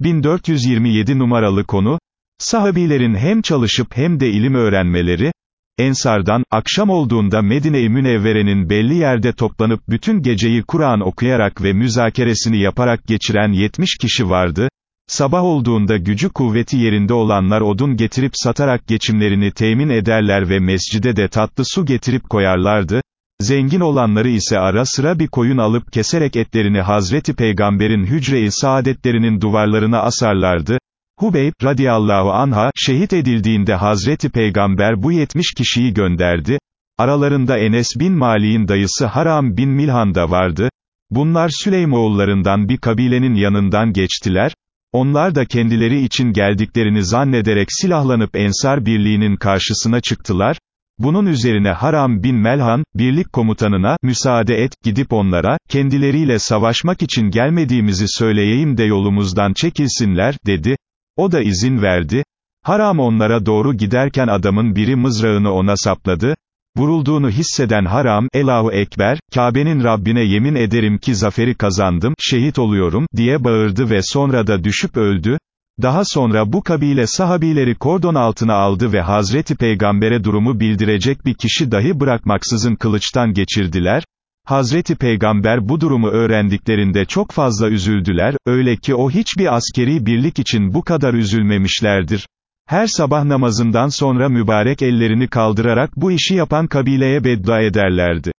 1427 numaralı konu, sahabilerin hem çalışıp hem de ilim öğrenmeleri, Ensardan, akşam olduğunda Medine-i Münevvere'nin belli yerde toplanıp bütün geceyi Kur'an okuyarak ve müzakeresini yaparak geçiren 70 kişi vardı, sabah olduğunda gücü kuvveti yerinde olanlar odun getirip satarak geçimlerini temin ederler ve mescide de tatlı su getirip koyarlardı, Zengin olanları ise ara sıra bir koyun alıp keserek etlerini Hazreti Peygamber'in hücre-i saadetlerinin duvarlarına asarlardı. Hubeyb, radiyallahu anha, şehit edildiğinde Hazreti Peygamber bu 70 kişiyi gönderdi. Aralarında Enes bin Malik'in dayısı Haram bin Milhan da vardı. Bunlar Süleymoğullarından bir kabilenin yanından geçtiler. Onlar da kendileri için geldiklerini zannederek silahlanıp Ensar Birliği'nin karşısına çıktılar. Bunun üzerine Haram bin Melhan, birlik komutanına, müsaade et, gidip onlara, kendileriyle savaşmak için gelmediğimizi söyleyeyim de yolumuzdan çekilsinler, dedi. O da izin verdi. Haram onlara doğru giderken adamın biri mızrağını ona sapladı. Vurulduğunu hisseden Haram, Elahu Ekber, Kabe'nin Rabbine yemin ederim ki zaferi kazandım, şehit oluyorum, diye bağırdı ve sonra da düşüp öldü. Daha sonra bu kabile sahabileri kordon altına aldı ve Hazreti Peygamber'e durumu bildirecek bir kişi dahi bırakmaksızın kılıçtan geçirdiler. Hazreti Peygamber bu durumu öğrendiklerinde çok fazla üzüldüler, öyle ki o hiçbir askeri birlik için bu kadar üzülmemişlerdir. Her sabah namazından sonra mübarek ellerini kaldırarak bu işi yapan kabileye beddua ederlerdi.